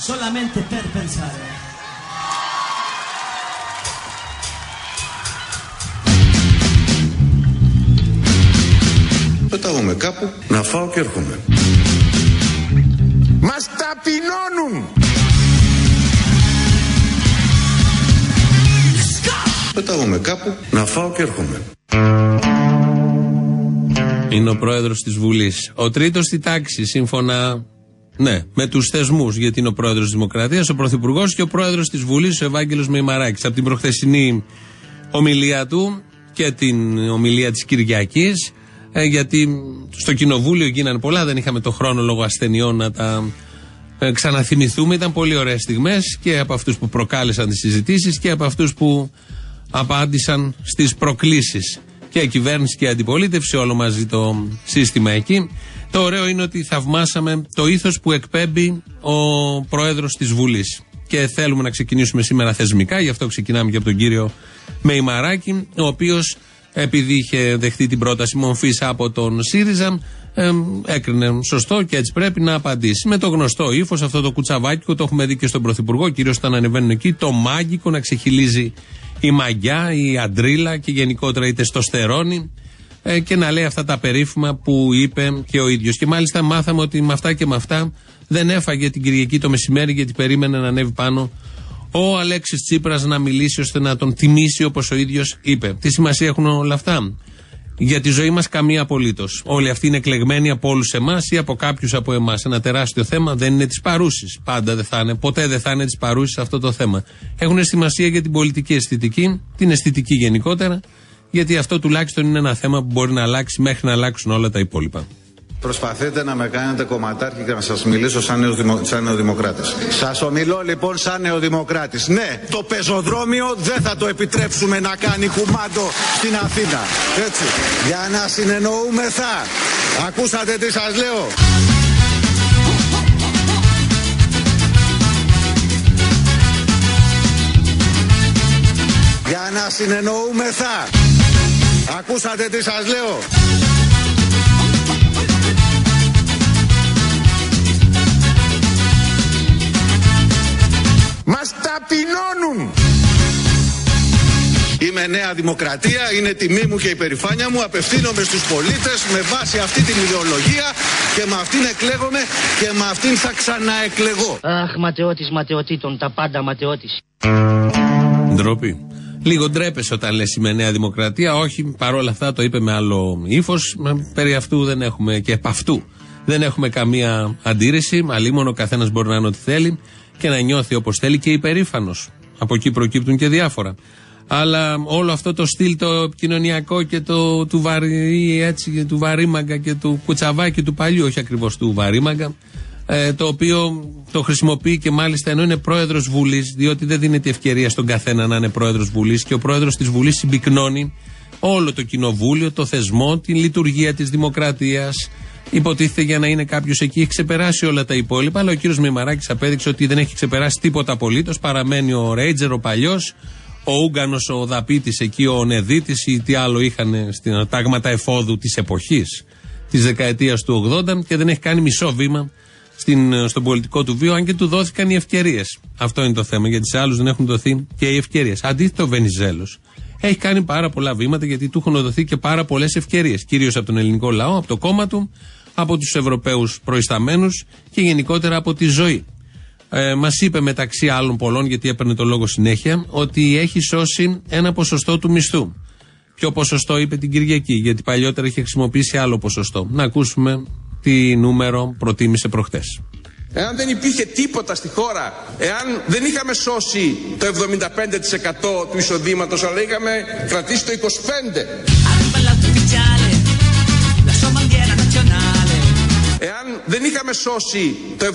solamente per pensare. Πετάγομαι κάπου να φάω και έρχομαι. Μας ταπεινώνουν! Πετάγομαι κάπου να φάω και έρχομαι. Είναι ο πρόεδρος της Βουλής. Ο τρίτος στη τάξη, σύμφωνα ναι, με τους θεσμούς, γιατί είναι ο πρόεδρος της Δημοκρατίας, ο πρωθυπουργός και ο πρόεδρος της Βουλής, ο Ευάγγελος Μεϊμαράκης. Από την προχθεσινή ομιλία του και την ομιλία της Κυριακής, ε, γιατί στο κοινοβούλιο γίνανε πολλά, δεν είχαμε το χρόνο λόγω ασθενειών να τα ε, ξαναθυμηθούμε. Ήταν πολύ ωραίες στιγμές και από αυτούς που προκάλεσαν τις συζητήσεις και από αυτούς που απάντησαν στις προκλήσεις. Και η κυβέρνηση και η αντιπολίτευση, όλο μαζί το σύστημα εκεί. Το ωραίο είναι ότι θαυμάσαμε το ήθος που εκπέμπει ο πρόεδρος της Βουλής. Και θέλουμε να ξεκινήσουμε σήμερα θεσμικά, γι' αυτό ξεκινάμε και από τον κύριο Μεϊμαράκη, ο οποίος επειδή είχε δεχτεί την πρόταση μορφής από τον ΣΥΡΙΖΑ, ε, έκρινε σωστό και έτσι πρέπει να απαντήσει. Με το γνωστό ύφος, αυτό το κουτσαβάκι, το έχουμε δει και στον Πρωθυπουργό, κυρίω όταν ανεβαίνουν εκεί, το μάγκικο να ξεχυλίζει η μαγιά, η αντρίλα και γενικότερα η τεστοστερόνη ε, και να λέει αυτά τα περίφημα που είπε και ο ίδιος. Και μάλιστα μάθαμε ότι με αυτά και με αυτά δεν έφαγε την Κυριακή το μεσημέρι γιατί περίμενε να ανέβει πάνω ο Αλέξης Τσίπρας να μιλήσει ώστε να τον τιμήσει όπως ο ίδιος είπε. Τι σημασία έχουν όλα αυτά; Για τη ζωή μας καμία απολύτως. Όλοι αυτοί είναι εκλεγμένοι από όλους εμάς ή από κάποιους από εμάς. Ένα τεράστιο θέμα δεν είναι της παρούσης. Πάντα δεν θα είναι, ποτέ δεν θα είναι της παρούσης αυτό το θέμα. Έχουν σημασία για την πολιτική αισθητική, την αισθητική γενικότερα, γιατί αυτό τουλάχιστον είναι ένα θέμα που μπορεί να αλλάξει μέχρι να αλλάξουν όλα τα υπόλοιπα. Προσπαθείτε να με κάνετε κομματάρχη και να σας μιλήσω σαν, νεοδημο... σαν νεοδημοκράτης. Σας ομιλώ λοιπόν σαν νεοδημοκράτης. Ναι, το πεζοδρόμιο δεν θα το επιτρέψουμε να κάνει κουμάντο στην Αθήνα. Έτσι. Για να συνεννοούμε θα. Ακούσατε τι σας λέω. Για να συνεννοούμε θα. Ακούσατε τι σας λέω. Μας ταπεινώνουν! Είμαι Νέα Δημοκρατία, είναι τιμή μου και η περηφάνεια μου. Απευθύνομαι στους πολίτες με βάση αυτή την ιδεολογία και με αυτήν εκλέγομαι και με αυτήν θα ξαναεκλεγώ. Αχ, ματαιώτης ματαιωτήτων, τα πάντα ματαιώτης. Ντροπή. Λίγο ντρέπεσαι όταν λες είμαι Νέα Δημοκρατία. Όχι, παρόλα αυτά το είπε με άλλο ύφος. Περί αυτού δεν έχουμε και επ' αυτού δεν έχουμε καμία αντίρρηση. Αλλήμον ο καθένας μπορεί να είναι ό,τι θέλει και να νιώθει όπως θέλει και υπερήφανος. Από εκεί προκύπτουν και διάφορα. Αλλά όλο αυτό το στυλ το κοινωνιακό και το του βαρύ, έτσι, του βαρύμαγκα και του κουτσαβάκι του παλιού, όχι ακριβώς του βαρύμαγκα, ε, το οποίο το χρησιμοποιεί και μάλιστα ενώ είναι πρόεδρος Βουλής, διότι δεν δίνεται ευκαιρία στον καθένα να είναι πρόεδρος Βουλής και ο πρόεδρος της Βουλής συμπυκνώνει όλο το κοινοβούλιο, το θεσμό, την λειτουργία της δημοκρατίας. Υποτίθεται για να είναι κάποιος εκεί, έχει ξεπεράσει όλα τα υπόλοιπα, αλλά ο κύριος Μημαράκης απέδειξε ότι δεν έχει ξεπεράσει τίποτα απολύτως. Παραμένει ο Ρέιτζερ, ο παλιός, ο Ούγκανο, ο Δαπίτης εκεί, ο Νεδίτης ή τι άλλο είχαν στην τάγματα εφόδου της εποχής της δεκαετίας του 80 και δεν έχει κάνει μισό βήμα στην, στον πολιτικό του βίο, αν και του δόθηκαν οι ευκαιρίες. Αυτό είναι το θέμα, γιατί σε άλλους δεν έχουν δοθεί και οι ευκαιρίες. Αντίθετο, ο Βενιζέλος έχει κάνει πάρα πολλά βήματα γιατί του έχουν δοθεί και πάρα πολλές ευκαιρίες. Κυρίως από τον ελληνικό λαό, από το κόμμα του, από τους Ευρωπαίους προϊσταμένους και γενικότερα από τη ζωή. Ε, Μας είπε μεταξύ άλλων πολλών, γιατί έπαιρνε το λόγο συνέχεια, ότι έχει σώσει ένα ποσοστό του μισθού. Ποιο ποσοστό είπε την Κυριακή, γιατί παλιότερα είχε χρησιμοποιήσει άλλο ποσοστό. Να ακούσουμε τι νούμερο προτίμησε προχτές. Εάν δεν υπήρχε τίποτα στη χώρα, εάν δεν είχαμε σώσει το 75% του εισοδήματος, αλλά είχαμε κρατήσει το 25%. Εάν δεν είχαμε σώσει το 75%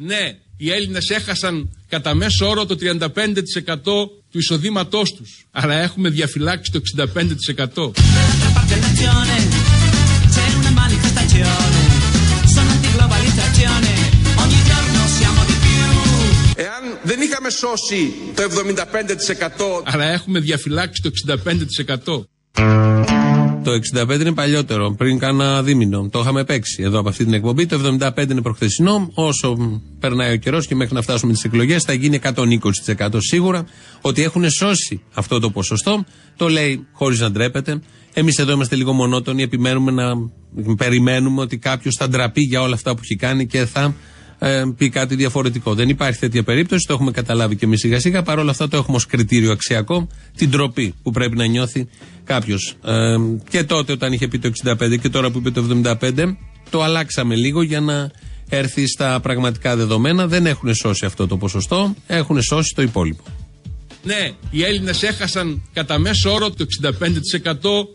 Ναι, οι Έλληνες έχασαν κατά μέσο όρο το 35% του εισοδήματός τους. Αλλά έχουμε διαφυλάξει το 65%. Εάν δεν είχαμε σώσει το 75% αλλά έχουμε διαφυλάξει το 65% Το 65 είναι παλιότερο, πριν κάνα δίμηνο. Το είχαμε παίξει εδώ από αυτή την εκπομπή. Το 75 είναι προχθεσινό. Όσο περνάει ο καιρός και μέχρι να φτάσουμε τις εκλογές, θα γίνει 120% σίγουρα. Ότι έχουν σώσει αυτό το ποσοστό. Το λέει χωρίς να ντρέπεται. Εμείς εδώ είμαστε λίγο μονότονοι. Επιμένουμε να περιμένουμε ότι κάποιος θα ντραπεί για όλα αυτά που έχει κάνει και θα ε, πει κάτι διαφορετικό. Δεν υπάρχει τέτοια περίπτωση, το έχουμε καταλάβει και εμείς σιγά σιγά. Παρ' όλα αυτά το έχουμε ως κριτήριο αξιακό την τροπή που πρέπει να νιώθει κάποιος. Ε, και τότε όταν είχε πει το 65 και τώρα που είπε το 75, το αλλάξαμε λίγο για να έρθει στα πραγματικά δεδομένα. Δεν έχουν σώσει αυτό το ποσοστό, έχουν σώσει το υπόλοιπο. Ναι, οι Έλληνες έχασαν κατά μέσο όρο το 65%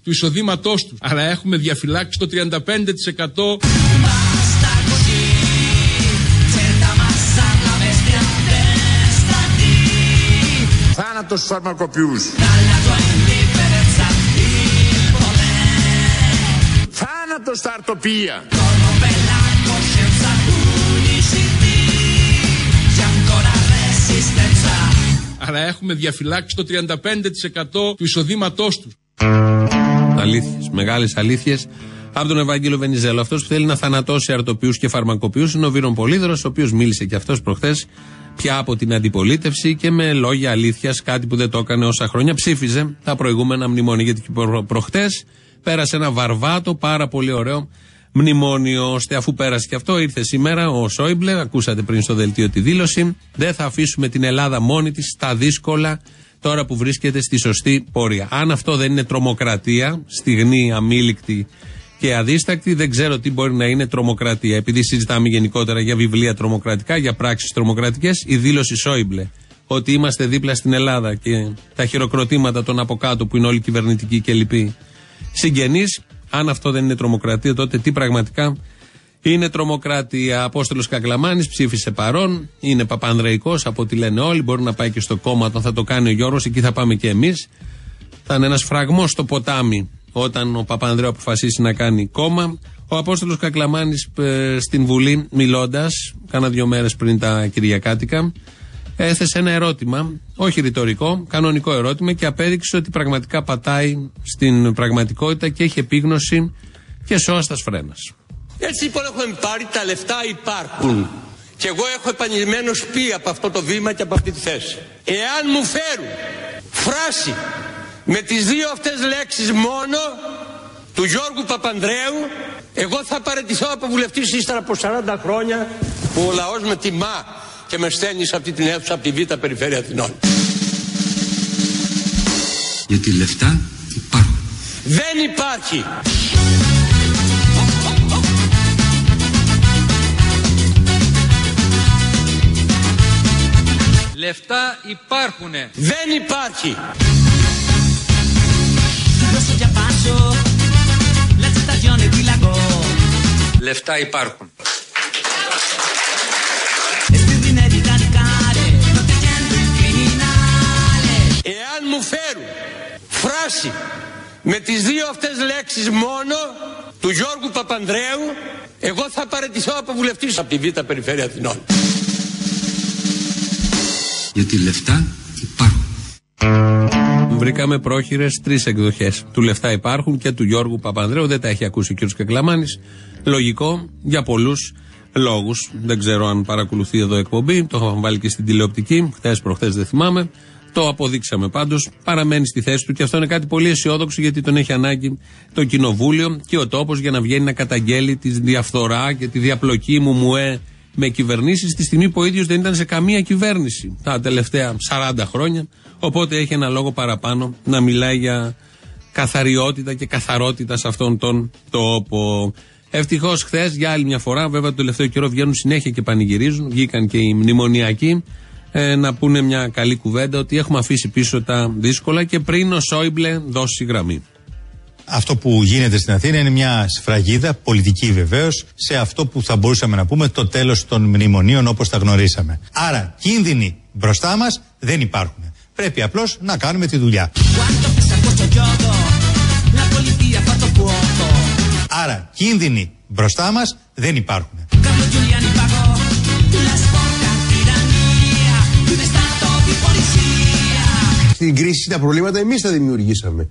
του εισοδήματός τους. Αλλά έχουμε διαφυλάξει το 35%. Θάνατο στους φαρμακοποιούς. Θάνατος στα αρτοπία. Αλλά έχουμε διαφυλάξει το 35% του εισοδήματός τους. Αλήθειες, μεγάλες αλήθειες από τον Ευάγγελο Βενιζέλο. Αυτός που θέλει να θανατώσει αρτοποιούς και φαρμακοποιούς είναι ο Βίρον Πολύδωρο, ο οποίος μίλησε και αυτός προχθές πια από την αντιπολίτευση και με λόγια αλήθειας, κάτι που δεν το έκανε όσα χρόνια. Ψήφιζε τα προηγούμενα μνημόνια. Γιατί προ, προχτές πέρασε ένα βαρβάτο, πάρα πολύ ωραίο μνημόνιο. Ώστε αφού πέρασε και αυτό, ήρθε σήμερα ο Σόιμπλε. Ακούσατε πριν στο δελτίο τη δήλωση. Δεν θα αφήσουμε την Ελλάδα μόνη της στα δύσκολα τώρα που βρίσκεται στη σωστή πορεία. Αν αυτό δεν είναι τρομοκρατία, στιγμή αμήλικτη και αδίστακτη, δεν ξέρω τι μπορεί να είναι τρομοκρατία. Επειδή συζητάμε γενικότερα για βιβλία τρομοκρατικά, για πράξεις τρομοκρατικές, η δήλωση Σόιμπλε ότι είμαστε δίπλα στην Ελλάδα και τα χειροκροτήματα των από κάτω που είναι όλοι κυβερνητικοί και λοιποί συγγενείς, αν αυτό δεν είναι τρομοκρατία, τότε τι πραγματικά είναι τρομοκρατία. Απόστολος Κακλαμάνης ψήφισε παρόν. Είναι Παπανδρεϊκό από ό,τι λένε όλοι. Μπορεί να πάει και στο κόμμα όταν θα το κάνει ο Γιώργος. Εκεί θα πάμε και εμείς. Θα είναι ένας φραγμός στο ποτάμι όταν ο Παπανδρέου αποφασίσει να κάνει κόμμα. Ο Απόστολος Κακλαμάνης ε, στην Βουλή, μιλώντας, κάνα δύο μέρες πριν τα Κυριακάτικα, έθεσε ένα ερώτημα, όχι ρητορικό, κανονικό ερώτημα και απέδειξε ότι πραγματικά πατάει στην πραγματικότητα και έχει επίγνωση και σώστας φρένας. Έτσι λοιπόν έχουμε πάρει, τα λεφτά υπάρχουν. Και εγώ έχω επανειλημμένω πει από αυτό το βήμα και από αυτή τη θέση. Εάν μου φέρουν φράση με τις δύο αυτές λέξεις μόνο του Γιώργου Παπανδρέου εγώ θα παραιτηθώ από βουλευτής ύστερα από 40 χρόνια που ο λαός με τιμά και με στέλνει σε αυτή την αίθουσα από τη Β' Περιφέρεια Αθηνών. Γιατί λεφτά υπάρχουν. Δεν υπάρχει. Λεφτά υπάρχουνε. Δεν υπάρχει. Λεφτά υπάρχουν. Εάν μου φέρουν φράση με τις δύο αυτές λέξεις μόνο του Γιώργου Παπανδρέου εγώ θα παραιτηθώ από βουλευτής από τη Β' Περιφέρεια Αθηνών. Γιατί λεφτά υπάρχουν. Βρήκαμε πρόχειρες τρεις εκδοχές. Του λεφτά υπάρχουν και του Γιώργου Παπανδρέου. Δεν τα έχει ακούσει ο κ. Κακλαμάνης. Λογικό για πολλούς λόγους. Δεν ξέρω αν παρακολουθεί εδώ εκπομπή. Το είχαμε βάλει και στην τηλεοπτική. Χθες προχθές δεν θυμάμαι. Το αποδείξαμε πάντως. Παραμένει στη θέση του και αυτό είναι κάτι πολύ αισιόδοξο γιατί τον έχει ανάγκη το κοινοβούλιο και ο τόπος για να βγαίνει να καταγγέλει τη διαφθορά και τη διαπλοκή μου μουέ με κυβερνήσεις τη στιγμή που ο ίδιος δεν ήταν σε καμία κυβέρνηση τα τελευταία 40 χρόνια. Οπότε έχει ένα λόγο παραπάνω να μιλάει για καθαριότητα και καθαρότητα σε αυτόν τον τόπο. Ευτυχώς χθες για άλλη μια φορά, βέβαια το τελευταίο καιρό βγαίνουν συνέχεια και πανηγυρίζουν. Βγήκαν και οι μνημονιακοί ε, να πούνε μια καλή κουβέντα ότι έχουμε αφήσει πίσω τα δύσκολα και πριν ο Σόιμπλε δώσει γραμμή. Αυτό που γίνεται στην Αθήνα είναι μια σφραγίδα, πολιτική βεβαίως, σε αυτό που θα μπορούσαμε να πούμε το τέλος των μνημονίων όπως τα γνωρίσαμε. Άρα, κίνδυνοι μπροστά μας δεν υπάρχουν. Πρέπει απλώς να κάνουμε τη δουλειά. Άρα, κίνδυνοι μπροστά μας δεν υπάρχουν. Στην κρίση τα προβλήματα εμείς τα δημιουργήσαμε.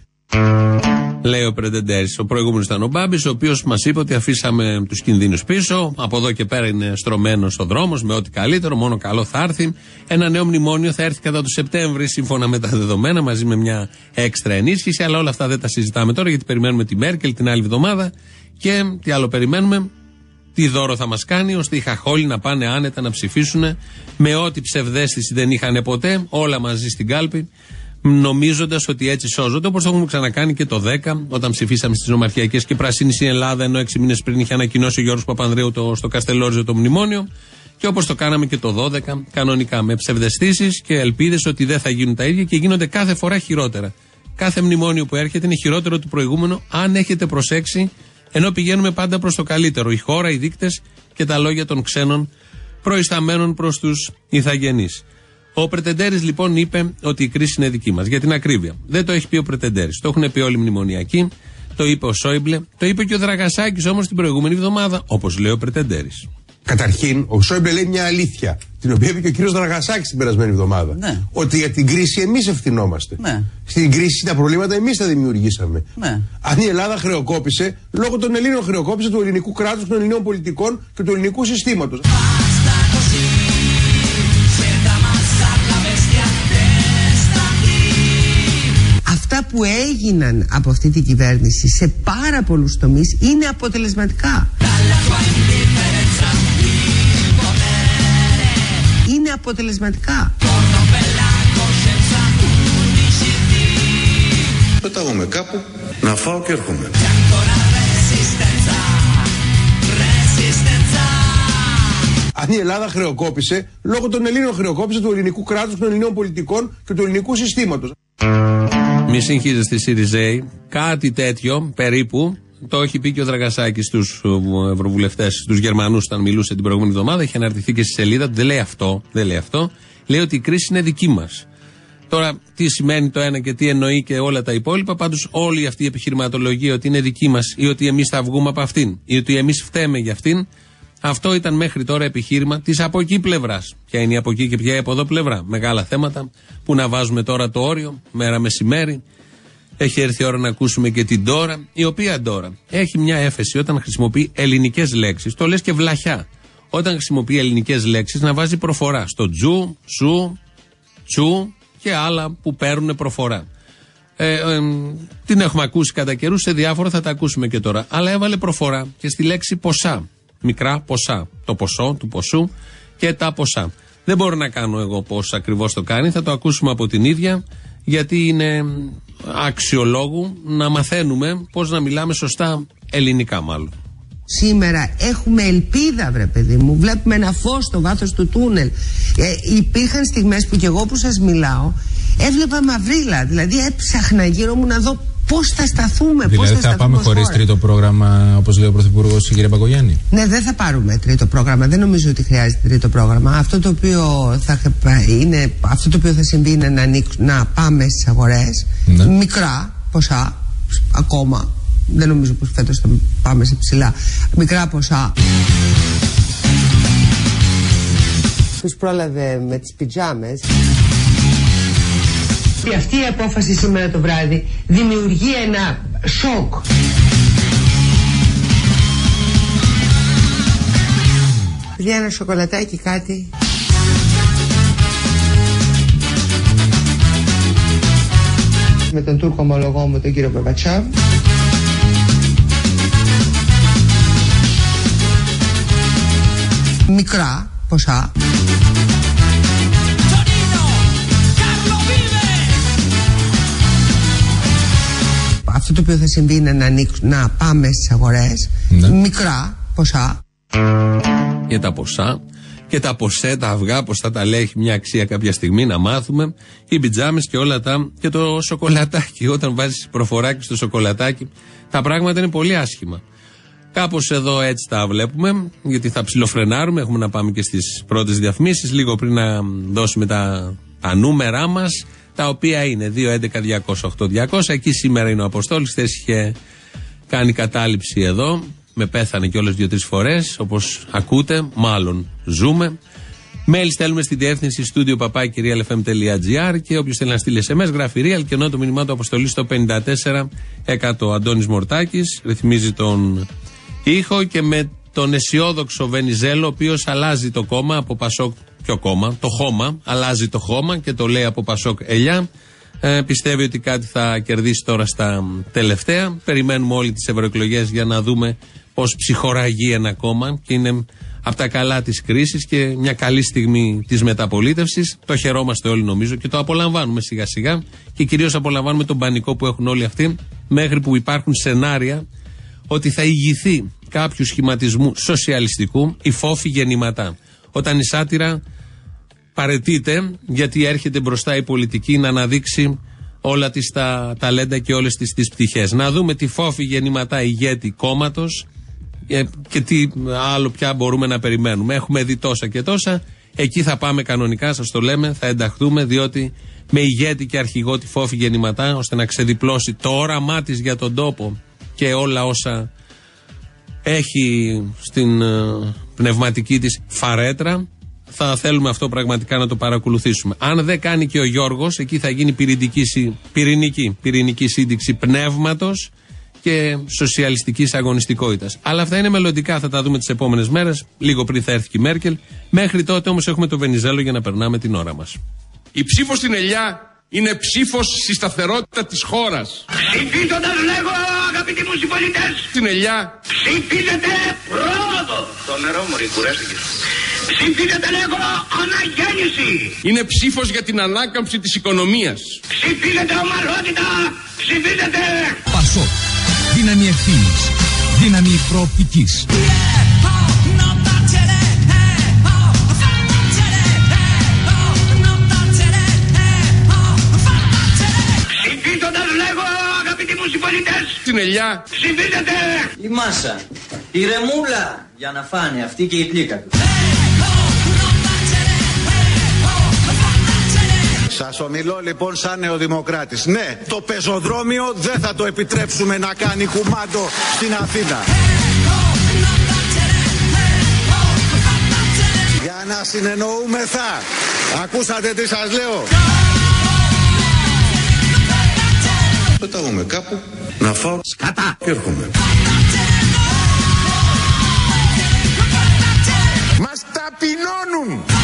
Λέει ο Πρετεντέρη. Ο προηγούμενος ήταν ο Μπάμπης, ο οποίος μας είπε ότι αφήσαμε τους κινδύνους πίσω. Από εδώ και πέρα είναι στρωμένος ο δρόμος με ό,τι καλύτερο. Μόνο καλό θα έρθει. Ένα νέο μνημόνιο θα έρθει κατά το Σεπτέμβρη, σύμφωνα με τα δεδομένα, μαζί με μια έξτρα ενίσχυση. Αλλά όλα αυτά δεν τα συζητάμε τώρα, γιατί περιμένουμε τη Μέρκελ την άλλη εβδομάδα. Και τι άλλο περιμένουμε, τι δώρο θα μας κάνει, ώστε οι χαχόλοι να πάνε άνετα να ψηφίσουν με ό,τι ψευδέστηση δεν είχαν ποτέ, όλα μαζί στην κάλπη, νομίζοντας ότι έτσι σώζονται, όπως το έχουμε ξανακάνει και το 10, όταν ψηφίσαμε στις νομαρχιακές και πρασίνη στην Ελλάδα, ενώ 6 μήνες πριν είχε ανακοινώσει ο Γιώργος Παπανδρέου το, στο Καστελόριζο το μνημόνιο. Και όπως το κάναμε και το 12, κανονικά, με ψευδεστήσεις και ελπίδες ότι δεν θα γίνουν τα ίδια και γίνονται κάθε φορά χειρότερα. Κάθε μνημόνιο που έρχεται είναι χειρότερο του προηγούμενου, αν έχετε προσέξει ενώ πηγαίνουμε πάντα προς το καλύτερο. Η χώρα, οι δείκτες και τα λόγια των ξένων προϊσταμένων προς τους ηθαγενείς. Ο Πρετεντέρης λοιπόν είπε ότι η κρίση είναι δική μας. Για την ακρίβεια. Δεν το έχει πει ο Πρετεντέρης. Το έχουν πει όλοι οι μνημονιακοί. Το είπε ο Σόιμπλε. Το είπε και ο Δραγασάκης όμως την προηγούμενη εβδομάδα, όπως λέει ο Πρετεντέρης. Καταρχήν, ο Σόιμπλε λέει μια αλήθεια, την οποία είπε και ο κύριος Δραγασάκης την περασμένη εβδομάδα. Ναι. Ότι για την κρίση εμείς ευθυνόμαστε. Ναι. Στην κρίση τα προβλήματα εμείς τα δημιουργήσαμε. Ναι. Αν η Ελλάδα χρεοκόπησε, λόγω των Ελλήνων χρεοκόπησε του ελληνικού κράτους, των ελληνικών πολιτικών και του ελληνικού συστήματος. Αυτά που έγιναν από αυτή την κυβέρνηση σε πάρα πολλούς τομείς είναι αποτελεσματικά. Είναι αποτελεσματικά. Πετάγομαι κάπου να φάω και έρχομαι. Αν η Ελλάδα χρεοκόπησε, λόγω των Ελλήνων χρεοκόπησε του ελληνικού κράτους, των ελληνικών πολιτικών και του ελληνικού συστήματος. Μη συγχύζεστε οι Σιριζέοι. Κάτι τέτοιο περίπου το έχει πει και ο Δραγασάκης στους ευρωβουλευτές, στους Γερμανούς, όταν μιλούσε την προηγούμενη εβδομάδα. Έχει αναρτηθεί και στη σελίδα του. Δεν λέει αυτό. Δεν λέει αυτό. Λέει ότι η κρίση είναι δική μας. Τώρα, τι σημαίνει το ένα και τι εννοεί και όλα τα υπόλοιπα. Πάντως, όλη αυτή η επιχειρηματολογία ότι είναι δική μας ή ότι εμείς θα βγούμε από αυτήν ή ότι εμείς φταίμε για αυτήν, αυτό ήταν μέχρι τώρα επιχείρημα της από εκεί πλευράς. Ποια είναι η από εκεί και ποια η από εδώ πλευρά. Μεγάλα θέματα που να βάζουμε τώρα το όριο, μέρα μεσημέρι. Έχει έρθει η ώρα να ακούσουμε και την τώρα, η οποία τώρα έχει μια έφεση όταν χρησιμοποιεί ελληνικές λέξεις. Το λες και βλαχιά. Όταν χρησιμοποιεί ελληνικές λέξεις να βάζει προφορά. Στο τζου, σου, τσου και άλλα που παίρνουν προφορά. Ε, ε, την έχουμε ακούσει κατά καιρούς σε διάφορα, θα τα ακούσουμε και τώρα. Αλλά έβαλε προφορά και στη λέξη ποσά. Μικρά ποσά. Το ποσό του ποσού και τα ποσά. Δεν μπορώ να κάνω εγώ πώς ακριβώς το κάνει. Θα το ακούσουμε από την ίδια, γιατί είναι αξιολόγου να μαθαίνουμε πώς να μιλάμε σωστά ελληνικά, μάλλον. Σήμερα έχουμε ελπίδα βρε παιδί μου Βλέπουμε ένα φως στο βάθος του τούνελ ε, Υπήρχαν στιγμές που κι εγώ που σας μιλάω Έβλεπα μαυρίλα Δηλαδή έψαχνα γύρω μου να δω πώς θα σταθούμε Δηλαδή πώς θα, θα, σταθούμε πάμε ως χωρίς χώρα; τρίτο πρόγραμμα, όπως λέει ο Πρωθυπουργός, η κυρία Παγκογιάννη. Ναι, δεν θα πάρουμε τρίτο πρόγραμμα. Δεν νομίζω ότι χρειάζεται τρίτο πρόγραμμα. Αυτό το οποίο θα, χε- είναι, αυτό το οποίο θα συμβεί είναι να, ανοίξ- να πάμε στις αγορές. Ναι. Μικρά ποσά ακόμα. Δεν νομίζω πως φέτος θα πάμε σε ψηλά. Μικρά ποσά. Τους πρόλαβε με τις πιτζάμες. Και αυτή η απόφαση σήμερα το βράδυ δημιουργεί ένα σοκ. Παιδιά ένα σοκολατάκι κάτι. Με τον Τούρκο ομολογό μου τον κύριο Μπαμπατσάβ. Μικρά ποσά. Αυτό το οποίο θα συμβεί είναι να, ανοίξ- να πάμε στις αγορές Ναι. Μικρά ποσά για τα ποσά και τα ποσέ, τα αυγά, πώ θα τα λέει, έχει μια αξία κάποια στιγμή να μάθουμε. Οι πιτζάμες και όλα τα. και το σοκολατάκι. Όταν βάζεις προφοράκι στο σοκολατάκι, τα πράγματα είναι πολύ άσχημα. Κάπως εδώ έτσι τα βλέπουμε, γιατί θα ψιλοφρενάρουμε. Έχουμε να πάμε και στις πρώτες διαφημίσεις, λίγο πριν να δώσουμε τα, τα νούμερά μας, τα οποία είναι 2.11.208.200. Εκεί σήμερα είναι ο Αποστόλης. Χθε είχε κάνει κατάληψη εδώ. Με πέθανε κιόλα δύο-τρεις φορές, όπως ακούτε, μάλλον ζούμε. Mail στέλνουμε στη διεύθυνση στούντιο παπάκυριαλεφm.gr και όποιος θέλει να στείλει SMS γράφει real και ενώ το μηνυμά του αποστολής στο 54%. Αντώνης Μορτάκης ρυθμίζει τον ήχο και με τον αισιόδοξο Βενιζέλο, ο οποίος αλλάζει το κόμμα από Πασόκ. Ποιο κόμμα, το χώμα, αλλάζει το χώμα και το λέει από Πασόκ Ελιά. Ε, πιστεύει ότι κάτι θα κερδίσει τώρα στα τελευταία. Περιμένουμε όλοι τις ευρωεκλογές για να δούμε πώς ψυχοραγεί ένα κόμμα και είναι από τα καλά της κρίσης και μια καλή στιγμή της μεταπολίτευσης. Το χαιρόμαστε όλοι νομίζω και το απολαμβάνουμε σιγά σιγά και κυρίως απολαμβάνουμε τον πανικό που έχουν όλοι αυτοί μέχρι που υπάρχουν σενάρια ότι θα ηγηθεί κάποιου σχηματισμού σοσιαλιστικού η φόφη γεννηματά. Όταν η σάτυρα παρετείται γιατί έρχεται μπροστά η πολιτική να αναδείξει όλα τις τα ταλέντα και όλες τις, τις πτυχές. Να δούμε τι φόφη γεννηματά ηγέτη κόμματος ε, και τι άλλο πια μπορούμε να περιμένουμε. Έχουμε δει τόσα και τόσα. Εκεί θα πάμε κανονικά, σας το λέμε, θα ενταχθούμε, διότι με ηγέτη και αρχηγό τη φόφη γεννηματά, ώστε να ξεδιπλώσει το όραμά της για τον τόπο και όλα όσα έχει στην ε, πνευματική της φαρέτρα θα θέλουμε αυτό πραγματικά να το παρακολουθήσουμε. Αν δεν κάνει και ο Γιώργος, εκεί θα γίνει πυρηνική, πυρηνική, πυρηνική σύνδεξη πνεύματος και σοσιαλιστικής αγωνιστικότητας. Αλλά αυτά είναι μελλοντικά, θα τα δούμε τις επόμενες μέρες, λίγο πριν θα έρθει και η Μέρκελ. Μέχρι τότε όμως έχουμε το Βενιζέλο για να περνάμε την ώρα μας. Η ψήφος στην Ελιά είναι ψήφος στη σταθερότητα της χώρας. Ψηφίζοντας, λέγω, αγαπητοί μου συμπολίτε. Στην Ελιά. Ψηφίζετε πρόοδος. Το νερό μου κουράστηκε. Ψηφίζετε, λέγω, αναγέννηση. Είναι ψήφος για την ανάκαμψη της οικονομίας. Ψηφίζετε ομαλότητα. Ψηφίζετε. Πασό. Δύναμη ευθύνης. Δύναμη προοπτικής. Ψηφίζοντας λέγω αγαπητοί μου συμπολίτες Στην ελιά Ψηφίζετε Η μάσα Η ρεμούλα Για να φάνε αυτή και η πλήκα του Σας ομιλώ λοιπόν σαν νεοδημοκράτης. Ναι, το πεζοδρόμιο δεν θα το επιτρέψουμε να κάνει κουμάντο στην Αθήνα. Για να συνεννοούμεθα. Ακούσατε τι σας λέω. Πετάγομαι κάπου να φάω σκατά και έρχομαι. Μας ταπεινώνουν.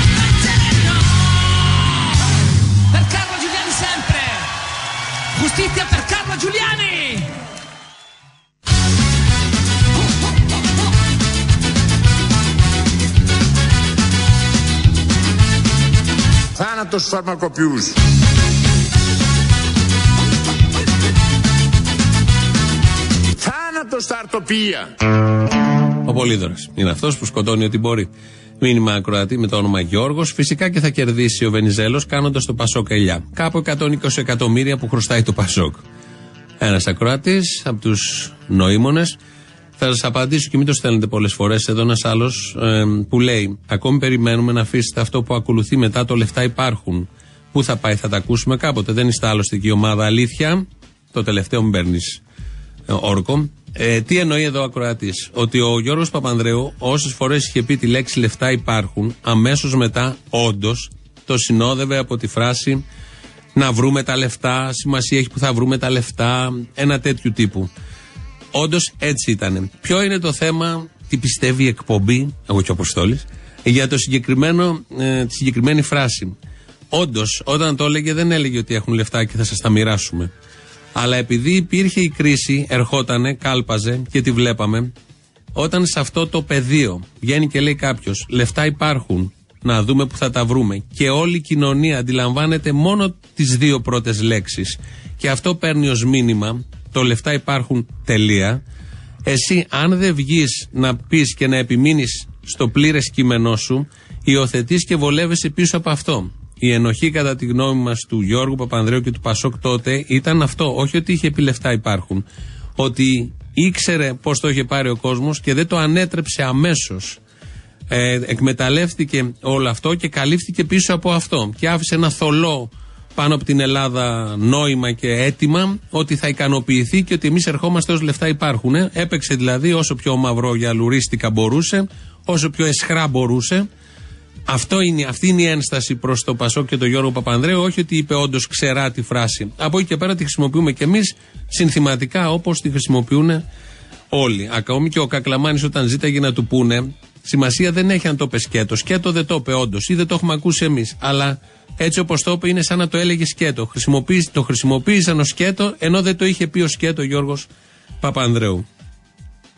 Θάνατος στους φαρμακοποιούς. Θάνατος στα αρτοπία. Ο Πολύδωρας είναι αυτός που σκοτώνει ό,τι μπορεί. Μήνυμα ακροατή με το όνομα Γιώργος. Φυσικά και θα κερδίσει ο Βενιζέλος κάνοντας το Πασόκ ελιά. Κάπου 120 εκατομμύρια που χρωστάει το Πασόκ. Ένας ακροατής από τους νοήμονες. Θα σας απαντήσω και μην το στέλνετε πολλές φορές. Εδώ ένας άλλος που λέει: Ακόμη περιμένουμε να αφήσετε αυτό που ακολουθεί μετά το λεφτά υπάρχουν. Πού θα πάει, θα τα ακούσουμε κάποτε. Δεν είστε άλλωστε και η ομάδα αλήθεια. Το τελευταίο μην παίρνει όρκο. Ε, τι εννοεί εδώ ο ακροατής, Ότι ο Γιώργος Παπανδρέου, όσες φορές είχε πει τη λέξη λεφτά υπάρχουν, αμέσως μετά, όντως, το συνόδευε από τη φράση να βρούμε τα λεφτά, σημασία έχει που θα βρούμε τα λεφτά, ένα τέτοιου τύπου. Όντως έτσι ήταν. Ποιο είναι το θέμα, τι πιστεύει η εκπομπή, εγώ και ο Αποστόλης, για το συγκεκριμένο, ε, τη συγκεκριμένη φράση. Όντως, όταν το έλεγε, δεν έλεγε ότι έχουν λεφτά και θα σας τα μοιράσουμε. Αλλά επειδή υπήρχε η κρίση, ερχότανε, κάλπαζε και τη βλέπαμε. Όταν σε αυτό το πεδίο βγαίνει και λέει κάποιος, λεφτά υπάρχουν, να δούμε που θα τα βρούμε. Και όλη η κοινωνία αντιλαμβάνεται μόνο τις δύο πρώτες λέξεις. Και αυτό παίρνει ως μήνυμα, το λεφτά υπάρχουν τελεία. Εσύ, αν δεν βγεις να πεις και να επιμείνεις στο πλήρες κείμενό σου, υιοθετείς και βολεύεσαι πίσω από αυτό. Η ενοχή, κατά τη γνώμη μας, του Γιώργου Παπανδρέου και του Πασόκ τότε ήταν αυτό. Όχι ότι είχε πει λεφτά υπάρχουν. Ότι ήξερε πώς το είχε πάρει ο κόσμος και δεν το ανέτρεψε αμέσως. Ε, εκμεταλλεύτηκε όλο αυτό και καλύφθηκε πίσω από αυτό. Και άφησε ένα θολό πάνω από την Ελλάδα νόημα και αίτημα ότι θα ικανοποιηθεί και ότι εμείς ερχόμαστε ως λεφτά υπάρχουν. Έπαιξε δηλαδή όσο πιο μαυρό για λουρίστικα μπορούσε, όσο πιο εσχρά μπορούσε Αυτό είναι, αυτή είναι η ένσταση προς το Πασό και τον Γιώργο Παπανδρέου. Όχι ότι είπε όντως ξερά τη φράση. Από εκεί και πέρα τη χρησιμοποιούμε κι εμείς συνθηματικά όπως τη χρησιμοποιούν όλοι. Ακόμη και ο Κακλαμάνης όταν ζήταγε να του πούνε, σημασία δεν έχει αν το είπε σκέτο. Σκέτο δεν το είπε όντως ή δεν το έχουμε ακούσει εμείς. Αλλά έτσι όπως το είπε είναι σαν να το έλεγε σκέτο. Χρησιμοποίησε- το χρησιμοποίησαν ως σκέτο ενώ δεν το είχε πει ως σκέτο ο Γιώργος Παπανδρέου.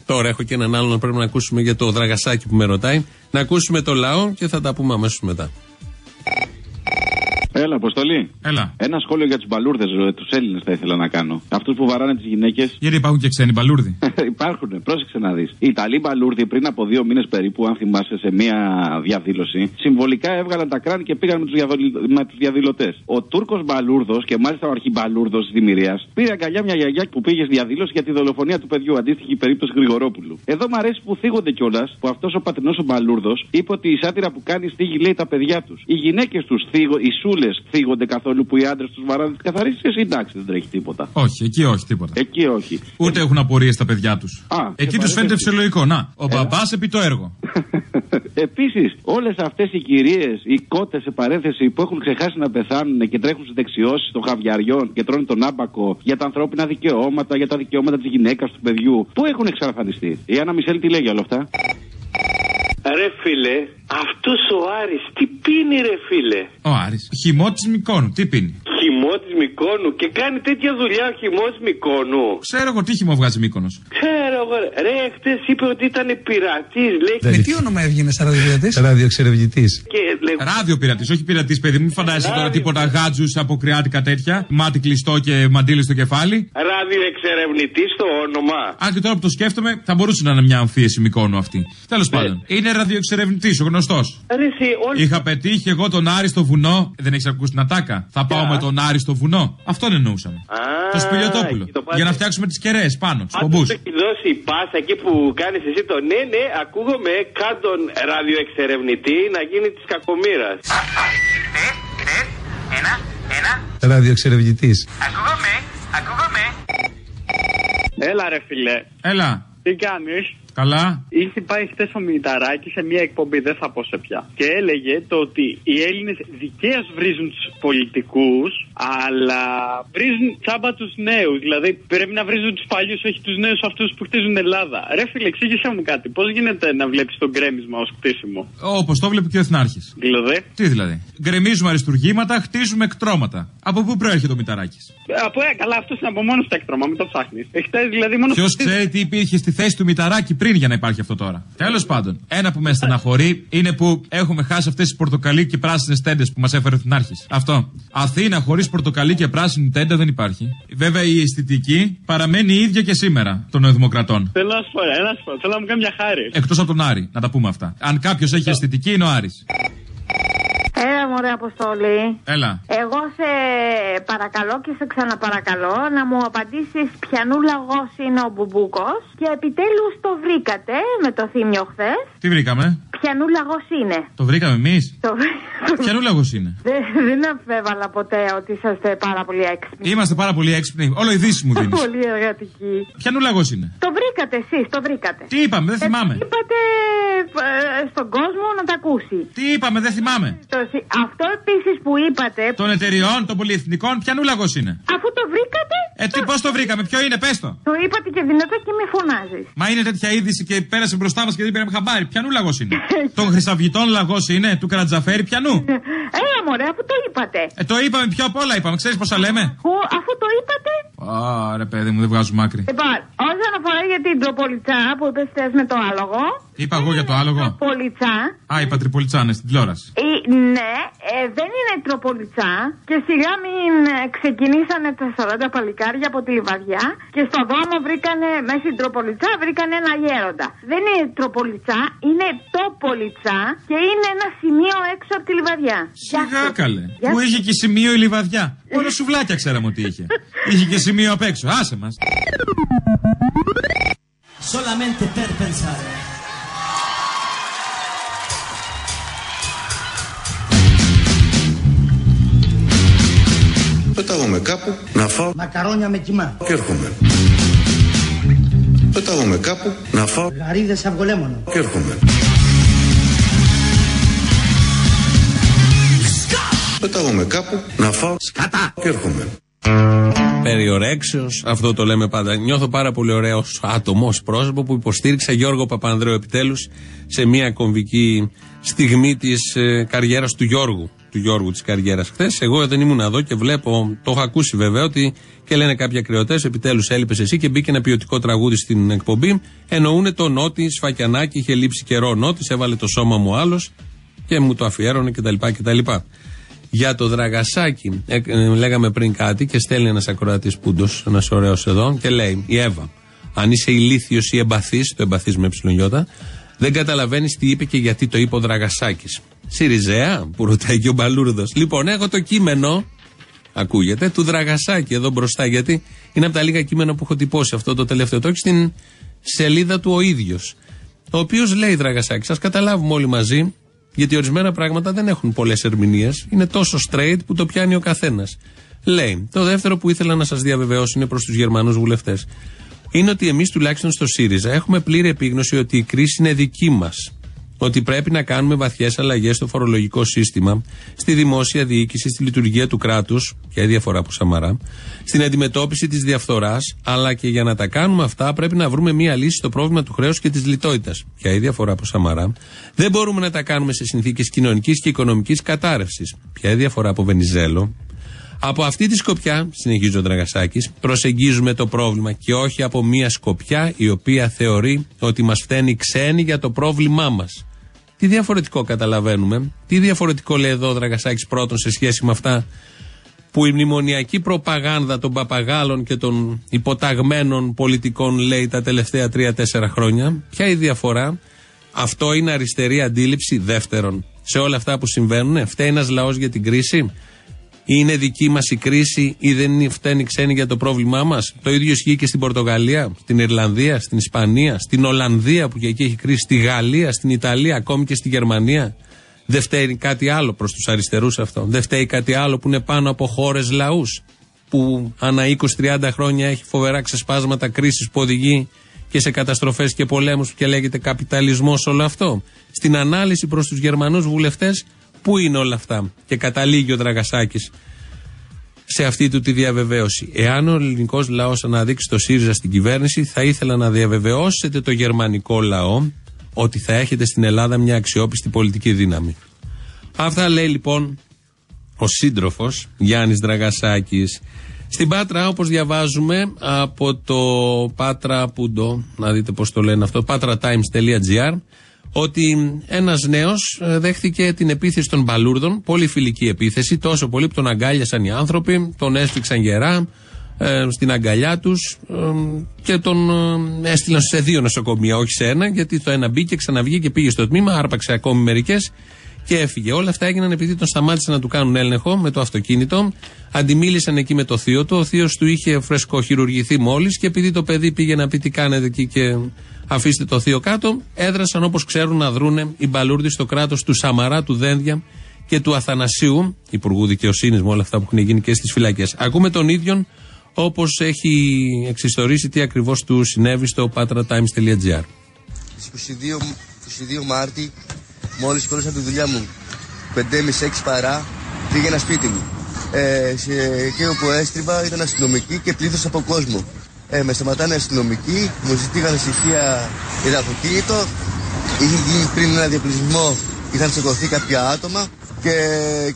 Τώρα έχω και έναν άλλον να πρέπει να ακούσουμε για το δραγασάκι που με ρωτάει. Να ακούσουμε το λαό και θα τα πούμε αμέσως μετά. Έλα, Αποστολή. Έλα. Ένα σχόλιο για τους μπαλούρδες, τους Έλληνες θα ήθελα να κάνω. Αυτούς που βαράνε τις γυναίκες. Γιατί υπάρχουν και ξένοι μπαλούρδοι; Υπάρχουν, πρόσεξε να δεις. Οι Ιταλοί μπαλούρδοι πριν από δύο μήνες περίπου, αν θυμάσαι, σε μία διαδήλωση, συμβολικά έβγαλαν τα κράνη και πήγαν με τους διαδηλωτές. Ο Τούρκος μπαλούρδος και μάλιστα ο αρχιμπαλούρδος τη Δημηρία πήρε αγκαλιά μια γιαγιά που πήγε στη διαδήλωση για τη δολοφονία του παιδιού. Αντίστοιχη περίπτωση Γρηγορόπουλου. Εδώ μου αρέσει που θίγονται κιόλας που αυτός ο πατρινός ο μπαλούρδος είπε ότι η σάτυρα που κάνει στίγη λέει τα παιδιά τους. Οι γυναίκες τους, οι σούλες θίγονται καθόλου που οι άντρες τους βαράνε τις καθαρίστριε. Εντάξει, δεν τρέχει τίποτα. Όχι, εκεί όχι τίποτα. Εκεί όχι. Ούτε έχουν απορίες στα παιδιά τους. Α, Εκεί και τους φαίνεται παρένθεση. φυσιολογικό. Να, ο μπαμπάς επί το έργο. Επίσης, όλες αυτές οι κυρίες, οι κότες σε παρένθεση που έχουν ξεχάσει να πεθάνουν και τρέχουν στι δεξιώσεις των χαβιαριών και τρώνε τον άμπακο για τα ανθρώπινα δικαιώματα, για τα δικαιώματα της γυναίκας, του παιδιού, πού έχουν εξαφανιστεί; Η Άννα Μισελ τι λέει για όλα αυτά; Ρε φίλε, αυτός ο Άρης τι πίνει ρε φίλε; Ο Άρης. Χυμό τη Μικόνου. Τι πίνει; Χυμό της Μικόνου και κάνει τέτοια δουλειά ο χυμός Μικόνου. Ξέρω εγώ τι χυμό βγάζει Μύκονος. Ξέρω εγώ ρε. Ρε, χτες είπε ότι ήταν πειρατής λέει. Με τι όνομα έβγαινε ραδιοπειρατή. Ραδιοεξερευνητή. Και λέει, Ράδιο πειρατής, όχι πειρατής, παιδί μου. Μην φαντάζεσαι τώρα τίποτα γάτζους από κρεάτικα τέτοια. Μάτι κλειστό και μαντίλι στο κεφάλι. Ραδιοεξερευνητής το όνομα. Αν και τώρα που το σκέφτομαι, θα μπορούσε να είναι μια αμφίεση Μικόνου αυτή. Τέλος πάντων. Είναι ραδιοεξερευνητής, ο γνωστός. Ρε εσύ, όλοι... Είχα πετύχει εγώ τον Άρη στο βουνό. Δεν έχεις ακούσει την ατάκα. Θα πάω με τον Άρη στο βουνό. Αυτόν εννοούσαμε. Α, Το Σπηλιοτόπουλο. εκεί το πάτε. Για να φτιάξουμε τις κεραίες πάνω, στους Αν πομπούς. του έχει δώσει η πάσα εκεί που κάνεις εσύ το ναι, ναι, ακούγομαι κάτω ραδιοεξερευνητή να γίνει της κακομήρας. Ένα, ένα. Ραδιοεξερευνητής. Ακούγομαι, ακούγομαι. Έλα ρε φίλε. Έλα. Τι κάνεις; Καλά. Είχε πάει χτες ο Μηταράκης σε μια εκπομπή, δεν θα πω σε πια. Και έλεγε το ότι οι Έλληνες δικαίως βρίζουν τους πολιτικούς, αλλά βρίζουν τσάμπα τους νέους. Δηλαδή πρέπει να βρίζουν τους παλιούς, όχι τους νέους αυτούς που χτίζουν Ελλάδα. Ρε φίλε, εξήγησέ μου κάτι. Πώς γίνεται να βλέπεις το γκρέμισμα ως χτίσιμο. Όπως το βλέπει και ο Εθνάρχης. Δηλαδή. Τι δηλαδή; Γκρεμίζουμε αριστουργήματα, χτίζουμε εκτρώματα. Από πού προέρχεται ο Μηταράκης; Από ε, καλά, αυτός είναι από μόνος στο έκτρωμα, μην το ψάχνεις. Εχθέ δηλαδή μόνος. Ποιος ξέρει τι υπήρχε στη θέση του Μηταράκη πριν για να υπάρχει αυτό τώρα. Τέλος πάντων, ένα που με στεναχωρεί είναι που έχουμε χάσει αυτές τις πορτοκαλί και πράσινες τέντες που μας έφερε ο Εθνάρχη. Αυτό. Αθήνα χωρίς πορτοκαλί και πράσινη τέντα δεν υπάρχει. Βέβαια η αισθητική παραμένει η ίδια και σήμερα των Νεοδημοκρατών. Θέλω να σου πω, ε, να σου πω, θέλω να μου κάνει μια χάρη. Εκτός από τον Άρη, να τα πούμε αυτά. Αν κάποιος έχει αισθητική είναι ο Άρης. Έλα μωρέ Αποστολή. Έλα. Εγώ σε παρακαλώ και σε ξαναπαρακαλώ να μου απαντήσεις ποιανού λαγός είναι ο Μπουμπούκος και επιτέλους το βρήκατε με το θύμιο χθες. Τι βρήκαμε; Ποιανού λαγός είναι. Το βρήκαμε εμείς. Το... Ποιανού λόγο είναι; δεν, δεν αμφέβαλα ποτέ ότι είσαστε πάρα πολύ έξυπνοι. Είμαστε πάρα πολύ έξυπνοι. Όλο ειδήσει μου δίνεις. πολύ εργατικοί. Ποιανού λόγο είναι; Το βρήκατε εσείς, το βρήκατε. Τι είπαμε, δεν θυμάμαι. Είπατε ε, στον κόσμο να τα ακούσει. Τι είπαμε, δεν θυμάμαι. Το συ- Αυτό επίσης που είπατε, Των εταιριών, των πολυεθνικών, ποιανού λαγό είναι. αφού το βρήκατε, Ε, τι, πώς το βρήκαμε, ποιο είναι, πες το. το είπατε και δυνατά και με φωνάζεις. Μα είναι τέτοια είδηση και πέρασε μπροστά μας και δεν πήραμε χαμπάρι. Ποιανού λαγό είναι. Των χρυσαυγητών λαγός είναι, του Καρατζαφέρη, ποιανού. Έλα μωρέ, αφού το είπατε. Ε, το είπαμε πιο απ' όλα, είπαμε. Ξέρεις πόσα λέμε; Αφού, αφού το είπατε. Α, ρε παιδί μου, δεν βγάζουμε άκρη. Λοιπόν, όσον αφορά για την τροπολιτσά που είπε χθες με το άλογο. Είπα εγώ για το άλογο. Τροπολιτσά. Α, είπα τριπολιτσάνε στην τηλεόραση. Ε, ναι, ε, δεν είναι τροπολιτσά και σιγά μην ε, ξεκινήσανε τα 40 παλικάρια από τη λιβαδιά και στο δρόμο βρήκανε, μέσα στην τροπολιτσά βρήκανε ένα γέροντα. Δεν είναι τροπολιτσά, είναι τοπολιτσά και είναι ένα σημείο έξω από τη λιβαδιά. Σιγά καλέ. Γεια Που σου. είχε και σημείο η λιβαδιά. Μόνο σουβλάκια ξέραμε ότι είχε. είχε και σημείο απ' έξω. Άσε μας. Solamente per pensare. Πετάγομαι κάπου να φάω Μακαρόνια με κιμά. και έρχομαι. Πετάγομαι κάπου να φάω Γαρίδες αυγολέμονο. και έρχομαι. Πετάγομαι κάπου να φάω σκατά και έρχομαι. Περιορέξεως, αυτό το λέμε πάντα. Νιώθω πάρα πολύ ωραίο άτομο, ως πρόσωπο που υποστήριξα Γιώργο Παπανδρέου επιτέλους σε μια κομβική στιγμή της ε, καριέρας του Γιώργου. Του Γιώργου της καριέρας χθες. Εγώ δεν ήμουν εδώ και βλέπω, το έχω ακούσει βέβαια, ότι και λένε κάποιοι ακριωτέ, επιτέλους έλειπες εσύ και μπήκε ένα ποιοτικό τραγούδι στην εκπομπή. Εννοούν το Νότι, Σφακιανάκι, είχε λείψει καιρό Νότι, έβαλε το σώμα μου άλλος και μου το αφιέρωνε κτλ. κτλ. Για το Δραγασάκι, ε, ε, λέγαμε πριν κάτι και στέλνει ένας ακροατής πούντος, ένας ωραίος εδώ, και λέει: Η Εύα, αν είσαι ηλίθιος ή εμπαθής, το εμπαθή με ψιλονιώτα, δεν καταλαβαίνεις τι είπε και γιατί το είπε ο Δραγασάκης. Σιριζέα, που ρωτάει και ο Μπαλούρδος. Λοιπόν, έχω το κείμενο, ακούγεται, του Δραγασάκη εδώ μπροστά, γιατί είναι από τα λίγα κείμενα που έχω τυπώσει αυτό το τελευταίο. Το έχει στην σελίδα του ο ίδιος. Ο οποίος λέει Δραγασάκη, σας καταλάβουμε όλοι μαζί, γιατί ορισμένα πράγματα δεν έχουν πολλές ερμηνείες. Είναι τόσο straight που το πιάνει ο καθένας. Λέει, το δεύτερο που ήθελα να σας διαβεβαιώσω είναι προς τους Γερμανούς βουλευτές. Είναι ότι εμείς τουλάχιστον στο ΣΥΡΙΖΑ έχουμε πλήρη επίγνωση ότι η κρίση είναι δική μας. Ότι πρέπει να κάνουμε βαθιές αλλαγές στο φορολογικό σύστημα, στη δημόσια διοίκηση, στη λειτουργία του κράτους, και διαφορά από Σαμαρά, στην αντιμετώπιση της διαφθοράς, αλλά και για να τα κάνουμε αυτά πρέπει να βρούμε μία λύση στο πρόβλημα του χρέους και της λιτότητας. Ποια η διαφορά από Σαμαρά. Δεν μπορούμε να τα κάνουμε σε συνθήκες κοινωνικής και οικονομικής κατάρρευσης. Ποια η διαφορά από Βενιζέλο. Από αυτή τη σκοπιά, συνεχίζει ο Δραγασάκη, προσεγγίζουμε το πρόβλημα και όχι από μια σκοπιά η οποία θεωρεί ότι μας φταίνει ξένοι για το πρόβλημά μας. Τι διαφορετικό καταλαβαίνουμε, τι διαφορετικό λέει εδώ ο Δραγασάκη πρώτον σε σχέση με αυτά που η μνημονιακή προπαγάνδα των παπαγάλων και των υποταγμένων πολιτικών λέει τα τελευταία τρία-τέσσερα χρόνια. Ποια η διαφορά, αυτό είναι αριστερή αντίληψη. Δεύτερον, σε όλα αυτά που συμβαίνουν, φταίει ένας λαός για την κρίση; Είναι δική μας η κρίση ή δεν φταίνει ξένοι για το πρόβλημά μας; Το ίδιο ισχύει και στην Πορτογαλία, στην Ιρλανδία, στην Ισπανία, στην Ολλανδία που και εκεί έχει κρίση, στη Γαλλία, στην Ιταλία, ακόμη και στη Γερμανία. Δεν φταίει κάτι άλλο προς τους αριστερούς αυτό. Δεν φταίει κάτι άλλο που είναι πάνω από χώρες λαούς. Που ανά 20-30 χρόνια έχει φοβερά ξεσπάσματα κρίσης που οδηγεί και σε καταστροφές και πολέμους και λέγεται καπιταλισμός όλο αυτό. Στην ανάλυση προς τους Γερμανούς βουλευτές, πού είναι όλα αυτά; Και καταλήγει ο Δραγασάκης σε αυτή του τη διαβεβαίωση. Εάν ο ελληνικός λαός αναδείξει το ΣΥΡΙΖΑ στην κυβέρνηση, θα ήθελα να διαβεβαιώσετε το γερμανικό λαό ότι θα έχετε στην Ελλάδα μια αξιόπιστη πολιτική δύναμη. Αυτά λέει λοιπόν ο σύντροφος Γιάννης Δραγασάκης. Στην Πάτρα, όπως διαβάζουμε από το Πάτρα Πούντο, να δείτε πώς το λένε αυτό, patratimes.gr, ότι ένας νέος δέχθηκε την επίθεση των Μπαλούρδων, πολύ φιλική επίθεση, τόσο πολύ που τον αγκάλιασαν οι άνθρωποι, τον έσφιξαν γερά, ε, στην αγκαλιά τους και τον ε, έστειλαν σε δύο νοσοκομεία, όχι σε ένα, γιατί το ένα μπήκε, ξαναβγήκε, πήγε στο τμήμα, άρπαξε ακόμη μερικές και έφυγε. Όλα αυτά έγιναν επειδή τον σταμάτησαν να του κάνουν έλεγχο με το αυτοκίνητο. Αντιμίλησαν εκεί με το θείο του. Ο θείος του είχε φρεσκοχειρουργηθεί μόλις και επειδή το παιδί πήγε να πει τι κάνετε εκεί και αφήστε το θείο κάτω, έδρασαν όπως ξέρουν να δρούνε οι μπαλούρδοι στο κράτος του Σαμαρά, του Δένδια και του Αθανασίου, Υπουργού Δικαιοσύνης με όλα αυτά που έχουν γίνει και στις φυλακέ. Ακούμε τον ίδιον όπως έχει εξιστορήσει τι ακριβώς του συνέβη στο patratimes.gr. Στις 22, 22 Μάρτη, μόλις κόλλησα τη δουλειά μου 5.30-6 παρά, πήγαινα σπίτι μου. Ε, σε, εκεί όπου έστριβα ήταν αστυνομικοί και πλήθος από κόσμο. Ε, με σταματάνε αστυνομικοί, μου ζητήγαν στοιχεία για το αυτοκίνητο. Είχε γίνει πριν ένα διαπλησμό, είχαν σηκωθεί κάποια άτομα και,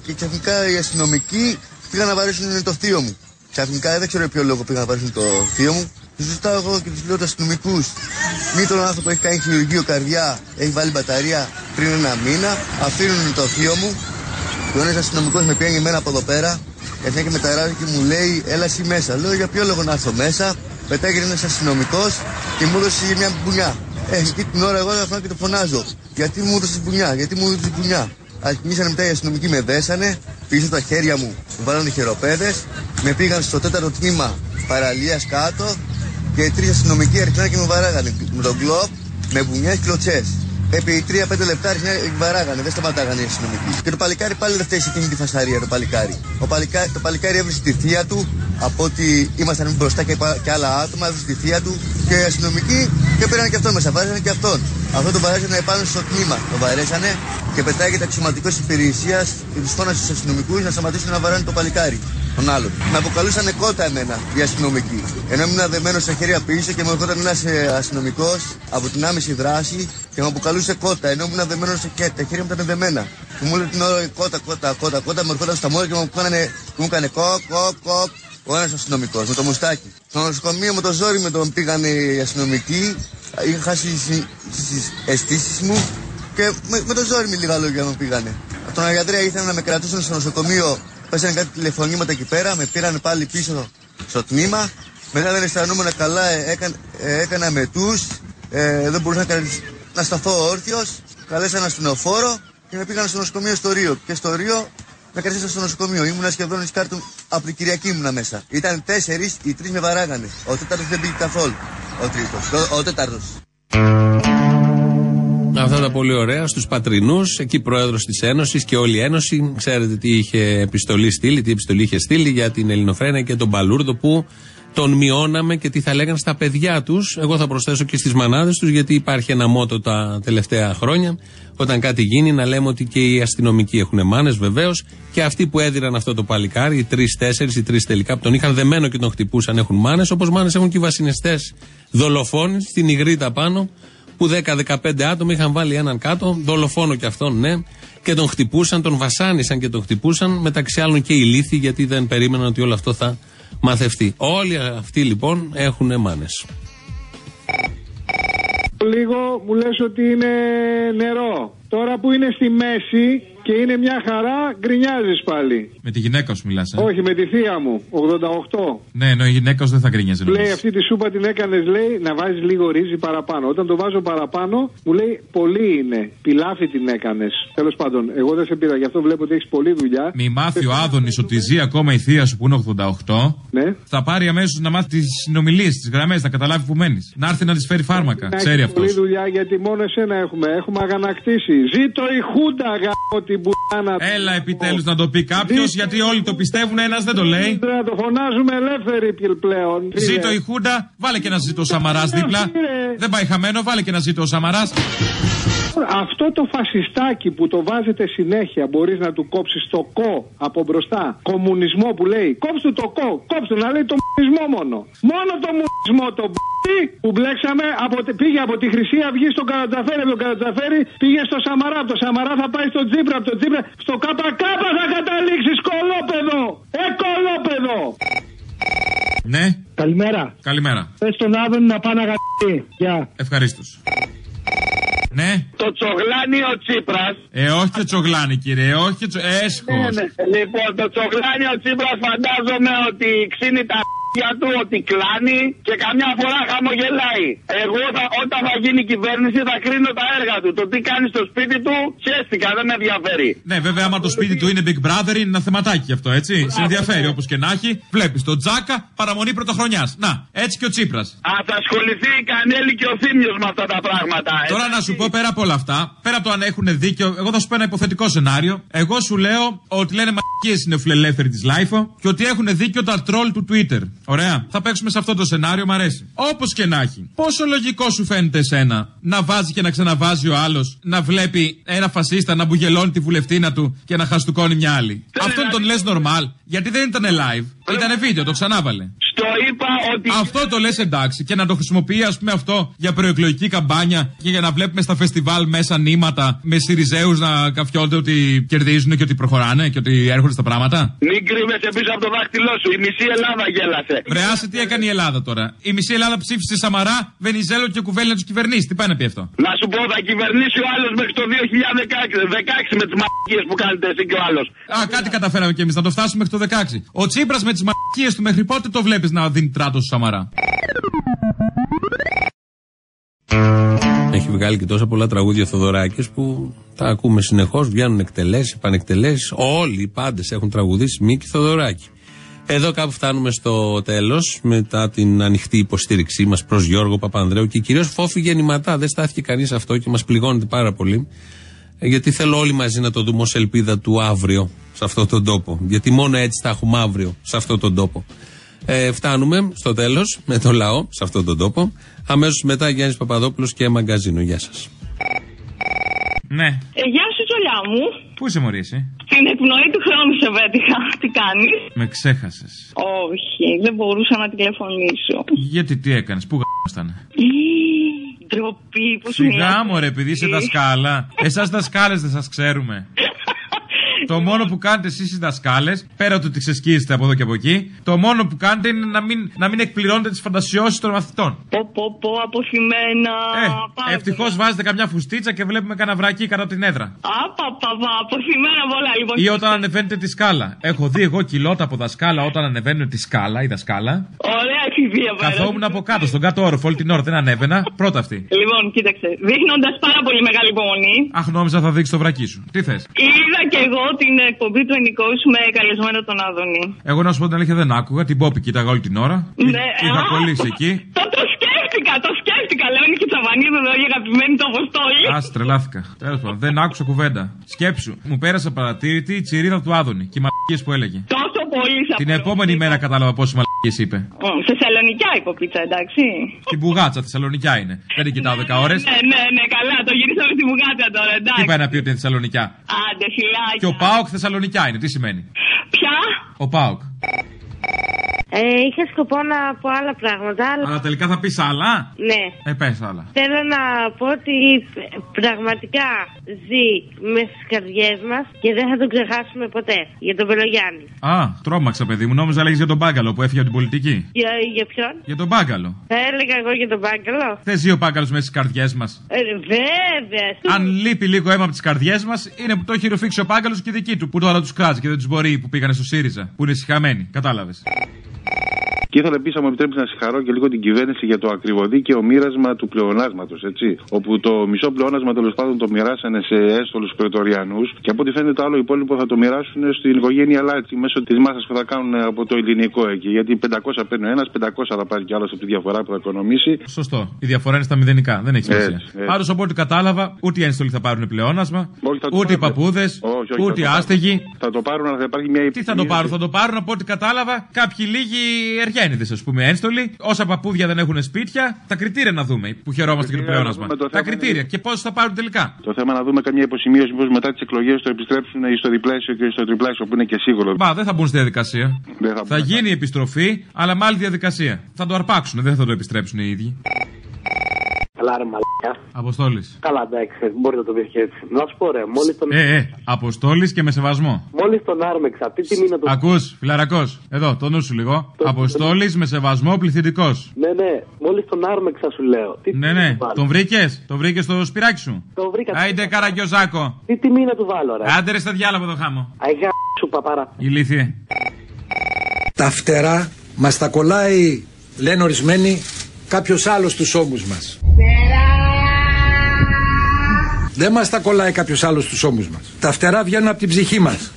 και ξαφνικά οι αστυνομικοί πήγαν να βαρέσουν το θείο μου. Ξαφνικά δεν ξέρω ποιο λόγο πήγαν να πάρουν το θείο μου. Τους ζητάω εγώ και τους λέω τους αστυνομικούς. Μη τον άνθρωπο έχει κάνει χειρουργείο καρδιά, έχει βάλει μπαταρία πριν ένα μήνα. Αφήνουν το θείο μου. Και ο ένας αστυνομικός με πιάνει εμένα από εδώ πέρα. Έρχεται και με τα και μου λέει, Έλα εσύ μέσα. Λέω για ποιο λόγο να έρθω μέσα; Μετά έγινε ένας αστυνομικός και μου έδωσε μια μπουνιά. Ε, εκεί την ώρα εγώ έφαγα και το φωνάζω. Γιατί μου έδωσες μπουνιά, γιατί μου έδωσες μπουνιά; Αρχίσανε μετά οι αστυνομικοί με δέσανε, πίσω τα χέρια μου, μου βάλανε χειροπέδες, με πήγαν στο τέταρτο τμήμα παραλίας κάτω και οι τρεις αστυνομικοί αρχίσαν και με βαράγανε με τον κλοπ, με μπουνιές και κλωτσές. Επί 3-5 λεπτά αρχίσαν και βαράγανε, δεν σταματάγανε οι αστυνομικοί. Και το παλικάρι πάλι δεν φταίει σε εκείνη τη φασαρία το παλικάρι. Ο παλικάρι, το παλικάρι έβρισε τη θεία του, από ότι ήμασταν μπροστά και, και άλλα άτομα, έβρισε τη θεία του και οι αστυνομικοί και πήραν και αυτόν μέσα, βάζανε και αυτόν. Αυτό τον βαρέσανε πάνω στο τμήμα. Τον βαρέσανε και πετάγεται αξιωματικό υπηρεσίας και του φώνασε στους αστυνομικούς να σταματήσουν να βαράνε το παλικάρι. Τον άλλο. Με αποκαλούσαν κότα εμένα οι αστυνομικοί. Ενώ ήμουν δεμένος στα χέρια πίσω και μου ερχόταν ένας αστυνομικός από την άμεση δράση και με αποκαλούσε κότα. Ενώ ήμουν δεμένος στα χέρια, τα χέρια μου ήταν δεμένα. Και μου λέει την ώρα κότα, κότα, κότα, κότα, μου ερχόταν στα μόρια και μου έκανε, και μου έκανε κοκ, κοκ, κοκ. Ο ένας αστυνομικός με το μουστάκι. Στο νοσοκομείο με το ζόρι με τον πήγαν οι αστυνομικοί. Είχα χάσει τι αισθήσεις μου και με, με το ζόρι με λίγα λόγια μου πήγανε. Από τον Αργιατρία ήθελαν να με κρατήσουν στο νοσοκομείο. Πέσανε κάτι τηλεφωνήματα εκεί πέρα, με πήραν πάλι πίσω στο τμήμα. Μετά δεν αισθανόμουν καλά, ε, έκανα, ε, έκανα μετού. Ε, δεν μπορούσα να, να σταθώ όρθιος. Καλέσα ένα αστυνοφόρο και με πήγαν στο νοσοκομείο στο Ρίο. Και στο Ρίο με κρατήσαν στο νοσοκομείο. Ήμουνα σχεδόν κάρτου από την Κυριακή ήμουνα μέσα. Ήταν τέσσερις, οι τρεις με βαράγανε. Ο τέταρτος δεν πήγε καθόλου. Ο τρίτος. Ο, ο τέταρτος. Αυτά τα πολύ ωραία στους πατρινούς, εκεί πρόεδρος της Ένωσης και όλη η Ένωση. Ξέρετε τι είχε επιστολή στείλει, τι επιστολή είχε στείλει για την Ελληνοφρένεια και τον Μπαλούρδο που τον μειώναμε και τι θα λέγανε στα παιδιά τους. Εγώ θα προσθέσω και στις μανάδες τους, γιατί υπάρχει ένα μότο τα τελευταία χρόνια. Όταν κάτι γίνει, να λέμε ότι και οι αστυνομικοί έχουν μάνες, βεβαίως. Και αυτοί που έδιραν αυτό το παλικάρι, οι τρει-τέσσερι, οι τρεις τελικά, που τον είχαν δεμένο και τον χτυπούσαν, έχουν μάνες. Όπως μάνες έχουν και οι βασινιστές δολοφόνοι στην Ιγρήτα πάνω, που 10-15 άτομα είχαν βάλει έναν κάτω, δολοφόνο και αυτόν, ναι, και τον χτυπούσαν, τον βασάνισαν και τον χτυπούσαν, μεταξύ άλλων και οι λύθοι, γιατί δεν περίμεναν ότι όλο αυτό θα μαθευτεί. Όλοι αυτοί λοιπόν έχουν μάνες. Λίγο μου λες ότι είναι νερό. Τώρα που είναι στη μέση και είναι μια χαρά, γκρινιάζεις πάλι. Με τη γυναίκα σου μιλάς, ε; Όχι, με τη θεία μου, 88. Ναι, ενώ η γυναίκα σου δεν θα γκρινιάζει. Λέει αυτή τη σούπα την έκανες, λέει, να βάζεις λίγο ρύζι παραπάνω. Όταν το βάζω παραπάνω, μου λέει πολύ είναι. Πιλάφι την έκανες. Τέλος πάντων, εγώ δεν σε πήρα, γι' αυτό βλέπω ότι έχεις πολλή δουλειά. Μη μάθει ο Άδωνης ότι ζει ακόμα η θεία σου που είναι 88. Ναι. Θα πάρει αμέσως να μάθει τις συνομιλίες, τις γραμμές, να καταλάβει που μένεις. Να έρθει να της φέρει φάρμακα. Ξέρει αυτός. Πολλή δουλειά γιατί μόνο εσένα έχουμε. Έχουμε αγανακτήσει. Ζήτω η Χούντα, γάμο την πουτάνα. Έλα επιτέλους να το πει κάποιος, γιατί όλοι το πιστεύουν, ένας δεν το λέει. Να το φωνάζουμε ελεύθεροι πλέον. Ζήτω η Χούντα, βάλε και ένα ζήτω ο Σαμαράς δίπλα. Δεν πάει χαμένο, βάλε και ένα ζήτω ο Σαμαράς. Αυτό το φασιστάκι που το βάζετε συνέχεια μπορείς να του κόψεις το κο από μπροστά. Κομμουνισμό που λέει. Κόψτε το κο, κόψτε να λέει το μουνισμό μόνο. Μόνο το μουνισμό το που μπλέξαμε από, πήγε από τη Χρυσή Αυγή στο Καρατζαφέρι, από τον Καρατζαφέρι πήγε στο Σαμαρά. Από το Σαμαρά θα πάει στο Τζίπρα, από το Τζίπρα στο ΚΚ θα καταλήξει κολόπεδο. Ε, κολόπεδο. Ναι. Καλημέρα. Καλημέρα. Πες στον Άδων να πάνε αγαθή. Γεια. Ευχαρίστως. Ναι. Το τσογλάνι ο Τσίπρας. Ε, όχι το τσογλάνι, κύριε, όχι το έσχος. Ναι, ναι. Λοιπόν, το τσογλάνι ο Τσίπρας φαντάζομαι ότι ξύνει τα για του ότι κλάνει και καμιά φορά χαμογελάει. Εγώ θα, όταν θα γίνει κυβέρνηση θα κρίνω τα έργα του. Το τι κάνει στο σπίτι του, χαίστηκα, δεν με ενδιαφέρει. Ναι, βέβαια, άμα το σπίτι του είναι Big Brother, είναι ένα θεματάκι αυτό, έτσι. Σε ενδιαφέρει όπως και να έχει. Βλέπεις τον Τζάκα, παραμονή πρωτοχρονιάς. Να, έτσι και ο Τσίπρας. Α, θα ασχοληθεί η Κανέλη και ο Θήμιος με αυτά τα πράγματα. Τώρα να σου πω πέρα από όλα αυτά, πέρα από το αν έχουν δίκιο, εγώ θα σου πω ένα υποθετικό σενάριο. Εγώ σου λέω ότι λένε μακίε είναι φιλελεύθεροι της Λάιφο και ότι έχουν δίκιο τα τρόλ του Twitter. Ωραία. Θα παίξουμε σε αυτό το σενάριο, μ' αρέσει. Όπως και να έχει. Πόσο λογικό σου φαίνεται εσένα να βάζει και να ξαναβάζει ο άλλος, να βλέπει ένα φασίστα να μπουγελώνει τη βουλευτήνα του και να χαστούκώνει μια άλλη; Αυτόν τον λες normal, γιατί δεν ήταν live. Ήταν βίντεο, το ξανάβαλε. Στο είπα ότι. Αυτό το λες εντάξει και να το χρησιμοποιεί, ας πούμε, αυτό για προεκλογική καμπάνια και για να βλέπουμε στα φεστιβάλ μέσα νήματα με Σιριζέους να καφιόνται ότι κερδίζουν και ότι προχωράνε και ότι έρχονται στα πράγματα. Μην κρύβεσαι πίσω από το δάχτυλό σου. Η μισή Ελλάδα γέλασε. Βρεάσε τι έκανε η Ελλάδα τώρα. Η μισή Ελλάδα ψήφισε Σαμαρά, Βενιζέλο και κουβέλη να τους κυβερνήσεις. Τι πάει να πει αυτό; Να σου πω, θα κυβερνήσει ο άλλος μέχρι το 2016 με τις μαγικίε που κάνετε εσύ και ο άλλος. Α, κάτι καταφέραμε κι εμείς να το φτάσουμε μέχρι το 16. Ο Τσίπρας με τις μαγικίε του μέχρι πότε το βλέπεις να δίνει τράτος στο Σαμαρά; Έχει βγάλει και τόσα πολλά τραγούδια Θοδωράκης που τα ακούμε συνεχώς, βγαίνουν εκτελέσεις, πανεκτελέσεις. Όλοι οι πάντες έχουν τραγουδήσει Μίκη Θοδωράκη. Εδώ κάπου φτάνουμε στο τέλος, μετά την ανοιχτή υποστήριξή μας προς Γιώργο Παπανδρέου και κυρίως φόφη γεννηματά. Δεν στάθηκε κανείς αυτό και μας πληγώνεται πάρα πολύ. Ε, Γιατί θέλω όλοι μαζί να το δούμε ως ελπίδα του αύριο σε αυτόν τον τόπο. Γιατί μόνο έτσι θα έχουμε αύριο σε αυτόν τον τόπο. Ε, φτάνουμε στο τέλος με το λαό σε αυτόν τον τόπο. Αμέσως μετά Γιάννης Παπαδόπουλος και μαγκαζίνο. Γεια σας. Ναι. Ε, γεια σου, Τζολιά μου. Πού είσαι, Μωρή, εσύ; Την εκπνοή του χρόνου σε πέτυχα. Τι κάνεις; Με ξέχασες. Όχι, δεν μπορούσα να τηλεφωνήσω. Γιατί τι έκανες, πού γάμισταν. Ι, Ντροπή που σου Σιγά μιλάω. μωρέ, επειδή είσαι δασκάλα. Εσάς δασκάλε δεν σας ξέρουμε. Το μόνο που κάνετε εσείς οι δασκάλε, πέρα του ότι ξεσκίζετε από εδώ και από εκεί, το μόνο που κάνετε είναι να μην, να μην εκπληρώνετε τις φαντασιώσεις των μαθητών. Πω, πω, πω, αποθυμένα. Ε, ευτυχώς βάζετε καμιά φουστίτσα και βλέπουμε κανένα βρακί κατά την έδρα. Απαπαπα, αποθυμένα πολλά. Λοιπόν, Ή όταν ανεβαίνετε τη σκάλα. Έχω δει εγώ κιλότα από δασκάλα όταν ανεβαίνουν τη σκάλα, η δασκάλα. Ωραία εφηβεία πέρα. Καθόμουν από κάτω, στον κάτω όροφο όλη την ώρα, δεν ανέβαινα. Πρώτα αυτή. Λοιπόν, κοίταξε. Δείχνοντας πάρα πολύ μεγάλη υπομονή, Αχ, νόμιζα θα δείξει το βρακί σου. Τι θες; είδα και εγώ την εκπομπή του Ενικού με καλεσμένο τον Άδωνη. Εγώ να σου πω την αλήθεια δεν άκουγα, την Πόπη κοίταγα όλη την ώρα. Ναι, Είχα α, κολλήσει εκεί. Το, το σκέφτηκα, το σκέφτηκα. Λέω είναι και η Τσαβανίδα εδώ η αγαπημένη του Αποστόλη. Α, τρελάθηκα. Τέλος πάντων, δεν άκουσα κουβέντα. Σκέψου, μου πέρασε παρατήρητη η τσιρίδα του Άδωνη και οι μαλακίες που έλεγε. Τόσο πολύ σε Την επόμενη μέρα κατάλαβα πόσε μαλακίε είπε; Μ, Σε σαλονικιά υποπίτσα, εντάξει. Την μπουγάτσα, Θεσσαλονικιά είναι. Δεν την κοιτάω 10 ώρες. Ναι, ναι, ναι, καλά, το γυρίσαμε στη Μπουγάτσα τώρα, Τι εντάξει. πάει να πει ότι είναι Θεσσαλονικιά; Άντε, φυλάκια. Και ο Πάοκ Θεσσαλονικιά είναι. Τι σημαίνει; Ποια; Ο Πάοκ. Ε, είχα σκοπό να πω άλλα πράγματα, αλλά. Αλλά τελικά θα πεις άλλα; Ναι. Ε, πες άλλα. Θέλω να πω ότι πραγματικά ζει με στις καρδιές μας και δεν θα τον ξεχάσουμε ποτέ. Για τον Πελογιάννη. Α, τρόμαξα, παιδί μου. Νόμιζα λέγεις για τον Μπάγκαλο που έφυγε από την πολιτική. Για, για ποιον; Για τον Μπάγκαλο. Θα έλεγα εγώ για τον Μπάγκαλο. Θε ζει ο Μπάγκαλος μέσα στις καρδιές μας. Ε, βέβαια. Αν λείπει λίγο αίμα από τις καρδιές μας, είναι που το έχει ρουφήξει ο Μπάγκαλος και δική του. Που τώρα τους κράζει και δεν τους μπορεί που πήγανε στο ΣΥΡΙΖΑ. Που είναι συχαμένοι. Κατάλαβες. Και ήθελα επίσης, αν μου επιτρέπεις, να συγχαρώ και λίγο την κυβέρνηση για το ακριβοδίκαιο μοίρασμα του πλεονάσματος, έτσι. Όπου το μισό πλεόνασμα τέλος πάντων το μοιράσανε σε έστολου πρετοριανούς και από ό,τι φαίνεται το άλλο υπόλοιπο θα το μοιράσουν στην οικογένεια Λάτσι μέσω της μάσας που θα κάνουν από το ελληνικό εκεί. Γιατί 500 παίρνει ο ένας, 500 θα πάρει κι άλλος από τη διαφορά που θα οικονομήσει. Σωστό. Η διαφορά είναι στα μηδενικά. Δεν έχει σημασία. Έτσι, έτσι. Πάντω, από ό,τι κατάλαβα, ούτε οι ένστολοι θα πάρουν πλεόνασμα, Όχι, θα το ούτε οι πάρουν. παππούδες, Όχι, όχι, ούτε οι θα το άστεγοι. πάρουν. Θα το πάρουν, αλλά θα υπάρχει μια Τι θα το πάρουν, θα το πάρουν από ό,τι κατάλαβα κάποιοι λίγοι εργένιδε, ας πούμε, ένστολοι. Όσα παππούδια δεν έχουν σπίτια, τα κριτήρια να δούμε που χαιρόμαστε για το Κριτήρια να πλεόνασμα. δούμε, το Τα θέμα κριτήρια και πόσου θα πάρουν τελικά. Το θέμα να δούμε καμιά υποσημείωση μήπω μετά τις εκλογές το επιστρέψουν στο διπλάσιο και στο τριπλάσιο που είναι και σίγουρο. Μα δεν θα μπουν στη διαδικασία. Δεν θα Θα γίνει η επιστροφή, αλλά με άλλη διαδικασία. Θα το αρπάξουν, δεν θα το επιστρέψουν οι ίδιοι. Καλά, ρε μαλακά. Αποστόλης. Καλά, εντάξει, μπορεί να το πεις και έτσι. Να σου πω, ρε, μόλις τον, Ε, ε, Αποστόλης και με σεβασμό. μόλις τον άρμεξα, τι τιμή να το. Ακούς, φιλαρακός. Εδώ, το νου σου λίγο. Αποστόλης με σεβασμό πληθυντικός. Ναι, ναι, μόλις τον άρμεξα σου λέω. Τι Ναι, τιμή ναι. να του βάλω. Τον βρήκες, τον βρήκες στο σπυράκι σου; Το βρήκα. Άιντε καραγκιόζάκο. Τι τιμή να του βάλω, ρε. Άντε ρε στα διάλογο το χάμω. Αγιά σου παπάρα. Ηλίθιε. Τα φτερά μας τα κολλάει, λένε ορισμένοι, κάποιος άλλος στους ώμους μας. Δεν μας τα κολλάει κάποιος άλλος στους ώμους μας. Τα φτερά βγαίνουν από την ψυχή μας.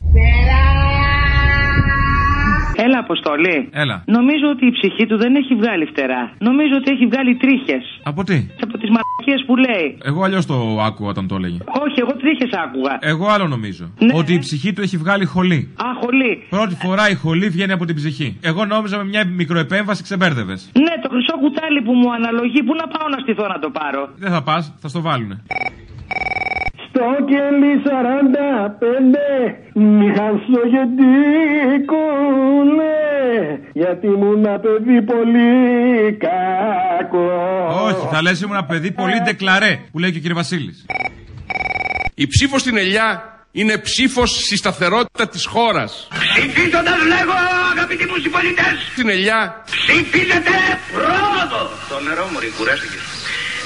Έλα, Αποστολή. Έλα. Νομίζω ότι η ψυχή του δεν έχει βγάλει φτερά. Νομίζω ότι έχει βγάλει τρίχες. Από τι; Από τις μαλακίες που λέει. Εγώ αλλιώς το άκουγα όταν το έλεγε. Όχι, εγώ τρίχες άκουγα. Εγώ άλλο νομίζω. Ναι. Ότι η ψυχή του έχει βγάλει χολή. Α, χολή. Πρώτη φορά η χολή βγαίνει από την ψυχή. Εγώ νόμιζα με μια μικροεπέμβαση ξεμπέρδευες. Ναι, το χρυσό κουτάλι που μου αναλογεί, πού να πάω να στηθώ να το πάρω. Δεν θα πας, θα στο βάλουνε. Στο κελί 45 μη χάσω γιατί κούνε. Γιατί ήμουν ένα παιδί πολύ κακό. Όχι, θα λες ήμουν ένα παιδί πολύ ντεκλαρέ που λέει και ο κύριε Βασίλης. Η ψήφος στην Ελιά είναι ψήφος στη σταθερότητα της χώρας. Ψηφίζοντας λέγω αγαπητοί μου συμπολίτες Στην Ελιά Ψηφίζετε πρόοδο Το νερό μου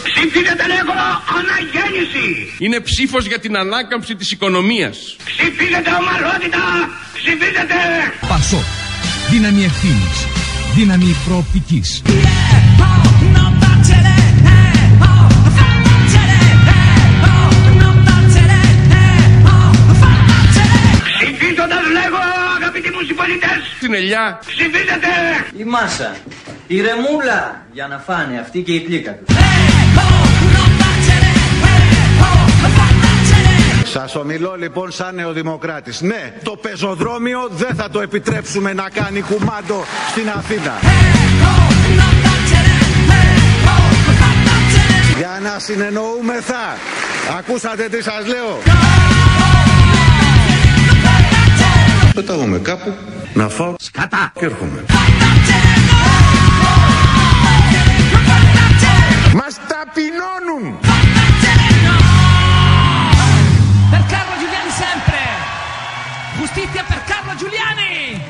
κουράστηκε Ψηφίζετε λέγω αναγέννηση είναι ψήφος για την ανάκαμψη της οικονομίας. Ψηφίζετε ομαλότητα Ψηφίζετε Πασό. Δύναμη ευθύνης. Δύναμη προοπτικής. Ψηφίζοντας λέγω αγαπητοί μου συμπολίτες Στην Ελιά Ψηφίζετε Η μάσα. Η ρεμούλα για να φάνε αυτή και η πλήκα τους. Σας ομιλώ λοιπόν σαν νεοδημοκράτης. Ναι, το πεζοδρόμιο δεν θα το επιτρέψουμε να κάνει κουμάντο στην Αθήνα. Για να συνεννοούμεθα, Ακούσατε τι σας λέω. Πετάγομαι κάπου να φάω σκατά και έρχομαι. Μας ταπεινώνουν. Carlo Giuliani.